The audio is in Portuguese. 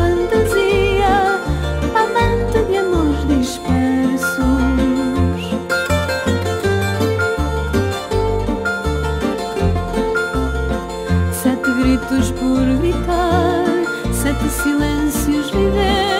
fantasia, amante de amores dispersos. Sete gritos por gritar, sete silêncios viver.